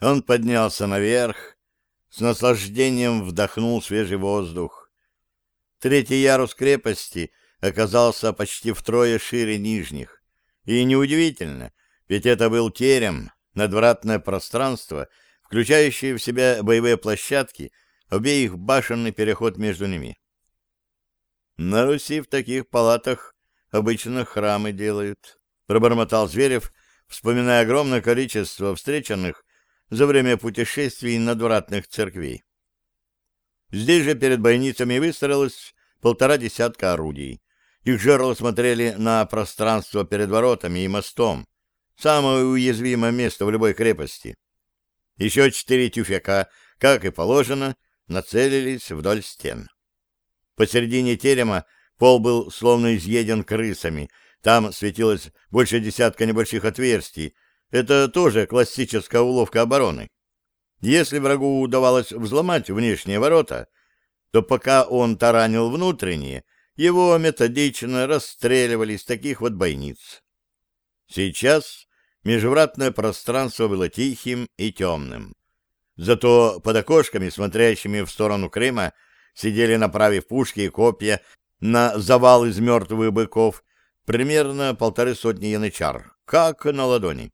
Он поднялся наверх, с наслаждением вдохнул свежий воздух. Третий ярус крепости оказался почти втрое шире нижних. И неудивительно, ведь это был терем, надвратное пространство, включающее в себя боевые площадки, обеих башенный переход между ними. На Руси в таких палатах обычно храмы делают, пробормотал Зверев, вспоминая огромное количество встреченных за время путешествий надвратных церквей. Здесь же перед бойницами выстроилось полтора десятка орудий. Их жерла смотрели на пространство перед воротами и мостом, самое уязвимое место в любой крепости. Еще четыре тюфяка, как и положено, нацелились вдоль стен. Посередине терема пол был словно изъеден крысами, там светилось больше десятка небольших отверстий, это тоже классическая уловка обороны. Если врагу удавалось взломать внешние ворота, то пока он таранил внутренние, его методично расстреливали из таких вот бойниц. Сейчас межвратное пространство было тихим и темным. Зато под окошками, смотрящими в сторону Крыма, сидели, направив пушки и копья на завал из мертвых быков, примерно полторы сотни янычар, как на ладони.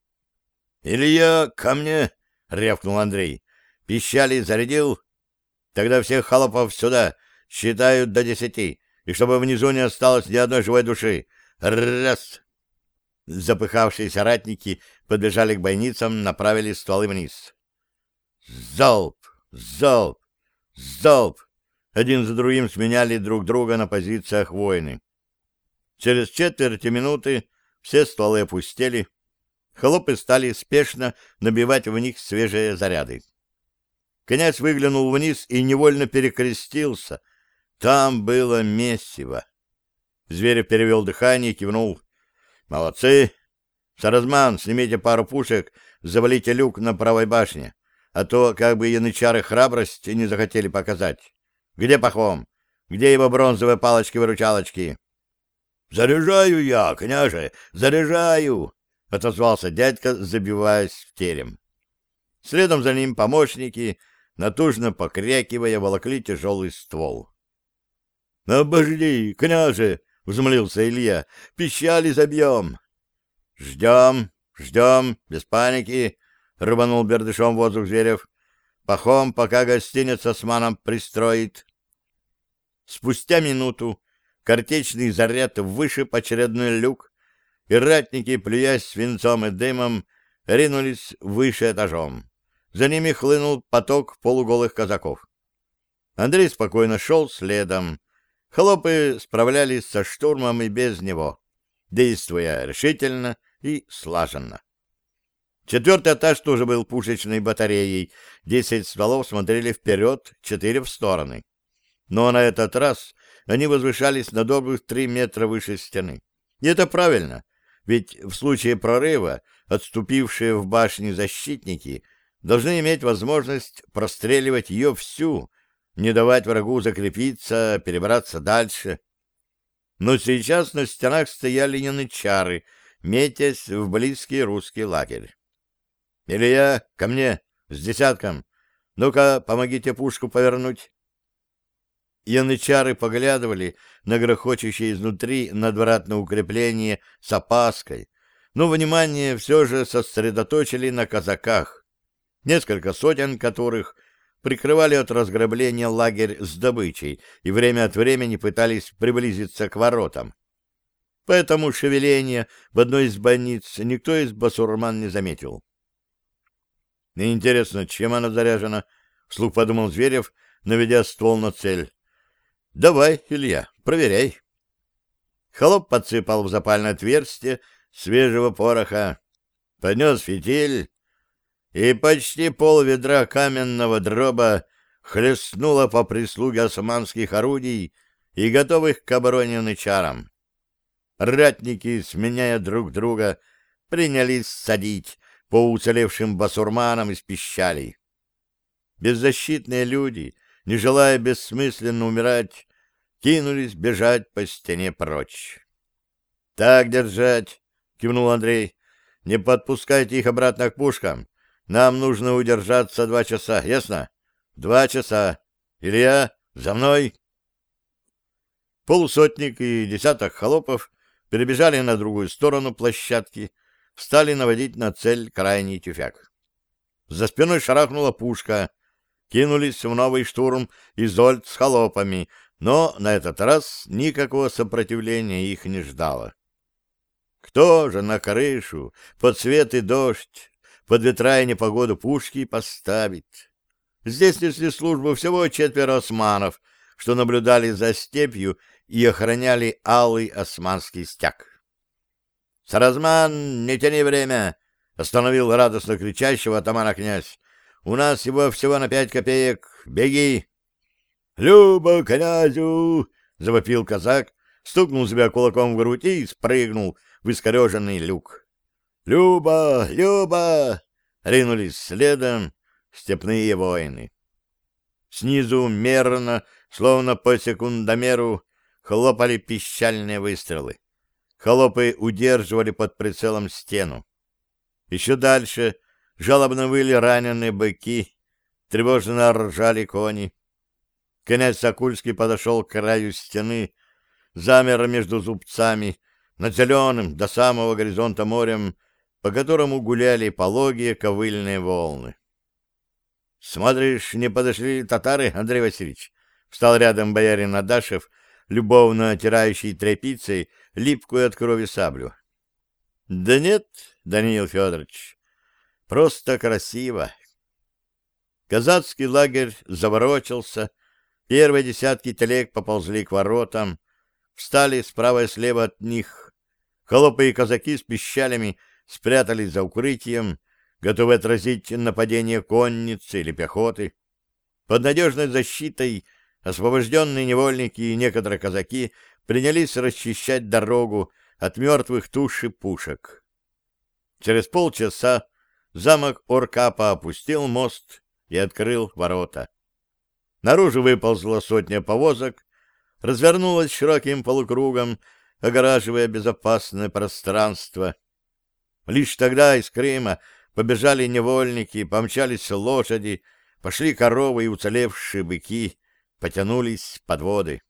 «Илья, ко мне!» — рявкнул Андрей. «Пищали зарядил? Тогда всех холопов сюда, считают до десяти, и чтобы внизу не осталось ни одной живой души. Раз!» Запыхавшиеся ратники подбежали к бойницам, направили стволы вниз. «Залп! Залп! Залп!» Один за другим сменяли друг друга на позициях воины. Через четверть минуты все стволы опустели, Холопы стали спешно набивать в них свежие заряды. Князь выглянул вниз и невольно перекрестился. Там было месиво. Зверев перевел дыхание и кивнул. «Молодцы! Саразман, снимите пару пушек, завалите люк на правой башне, а то как бы янычары храбрость не захотели показать. Где Пахом? Где его бронзовые палочки-выручалочки?» «Заряжаю я, княже, заряжаю!» — отозвался дядька, забиваясь в терем. Следом за ним помощники, натужно покрякивая, волокли тяжелый ствол. — Обожди, княже! — взмолился Илья. — Пищали забьем! — Ждем, ждем, без паники! — рыбанул бердышом воздух Зверев. — Пахом, пока гостиница с маном пристроит. Спустя минуту картечный заряд вышиб очередной люк, и ратники, плюясь свинцом и дымом, ринулись выше этажом. За ними хлынул поток полуголых казаков. Андрей спокойно шел следом. Хлопы справлялись со штурмом и без него, действуя решительно и слаженно. Четвертый этаж тоже был пушечной батареей. Десять стволов смотрели вперед, четыре в стороны. Но на этот раз они возвышались на добрых три метра выше стены. И это правильно ведь в случае прорыва отступившие в башне защитники должны иметь возможность простреливать ее всю, не давать врагу закрепиться, перебраться дальше. Но сейчас на стенах стояли янычары, метясь в близкий русский лагерь. — Илья, ко мне, с десятком. Ну-ка, помогите пушку повернуть. Янычары поглядывали на грохочущее изнутри надвратное укрепление с опаской, но внимание все же сосредоточили на казаках, несколько сотен которых прикрывали от разграбления лагерь с добычей и время от времени пытались приблизиться к воротам. Поэтому шевеление в одной из больниц никто из басурман не заметил. «Интересно, чем она заряжена?» — вслух подумал Зверев, наведя ствол на цель. Давай, Илья, проверяй. Холоп подсыпал в запальное отверстие свежего пороха, поднес фитиль, и почти пол ведра каменного дроба хлестнуло по прислуге османских орудий и готовых к обороне нычарам. Ратники, сменяя друг друга, принялись садить по уцелевшим басурманам из пищалей. Беззащитные люди — не желая бессмысленно умирать, кинулись бежать по стене прочь. — Так держать! — кивнул Андрей. — Не подпускайте их обратно к пушкам. Нам нужно удержаться два часа, ясно? Два часа. Илья, за мной!» Полусотник и десяток холопов перебежали на другую сторону площадки, стали наводить на цель крайний тюфяк. За спиной шарахнула пушка, кинулись в новый штурм Изольд с холопами, но на этот раз никакого сопротивления их не ждало. Кто же на крышу, под свет и дождь, под ветра и непогоду пушки поставить? Здесь несли службу всего четверо османов, что наблюдали за степью и охраняли алый османский стяг. «Саразман, не тяни время!» — остановил радостно кричащего атамана князь. «У нас его всего на пять копеек. Беги!» «Люба князю!» — завопил казак, стукнул себя кулаком в грудь и спрыгнул в искореженный люк. «Люба! Люба!» — ринулись следом степные воины. Снизу мерно, словно по секундомеру, хлопали пищальные выстрелы. Холопы удерживали под прицелом стену. Еще дальше жалобно выли раненые быки, тревожно ржали кони. Князь Сокульский подошел к краю стены, замер между зубцами, над зеленым до самого горизонта морем, по которому гуляли пологие ковыльные волны. — Смотришь, не подошли татары, Андрей Васильевич? — встал рядом боярин Адашев, любовно отирающий тряпицей липкую от крови саблю. — Да нет, Даниил Федорович, просто красиво. Казацкий лагерь заворочился, первые десятки телег поползли к воротам, встали справа и слева от них. Холопы и казаки с пищалями спрятались за укрытием, готовы отразить нападение конницы или пехоты. Под надежной защитой освобожденные невольники и некоторые казаки принялись расчищать дорогу от мертвых туш и пушек. Через полчаса замок Оркапа опустил мост и открыл ворота. Наружу выползла сотня повозок, развернулась широким полукругом, огораживая безопасное пространство. Лишь тогда из Крыма побежали невольники, помчались лошади, пошли коровы и уцелевшие быки, потянулись подводы.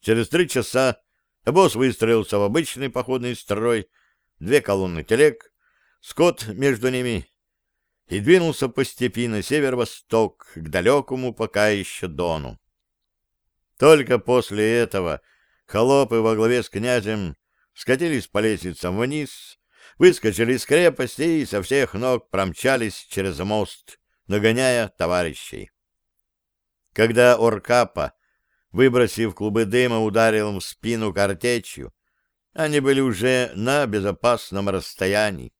Через три часа обоз выстроился в обычный походный строй, две колонны телег, скот между ними, и двинулся по степи на северо-восток, к далекому пока еще Дону. Только после этого холопы во главе с князем скатились по лестницам вниз, выскочили из крепости и со всех ног промчались через мост, нагоняя товарищей. Когда Оркапа выбросив клубы дыма, ударил им в спину картечью. Они были уже на безопасном расстоянии.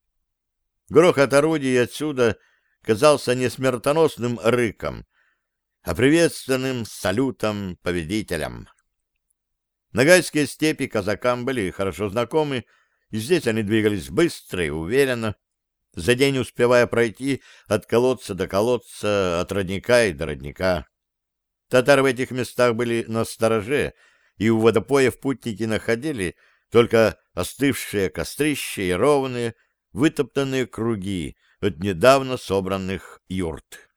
Грохот орудий отсюда казался не смертоносным рыком, а приветственным салютом победителям. Ногайские степи казакам были хорошо знакомы, и здесь они двигались быстро и уверенно, за день успевая пройти от колодца до колодца, от родника и до родника. Татары в этих местах были на стороже, и у водопоев путники находили только остывшие кострища и ровные, вытоптанные круги от недавно собранных юрт.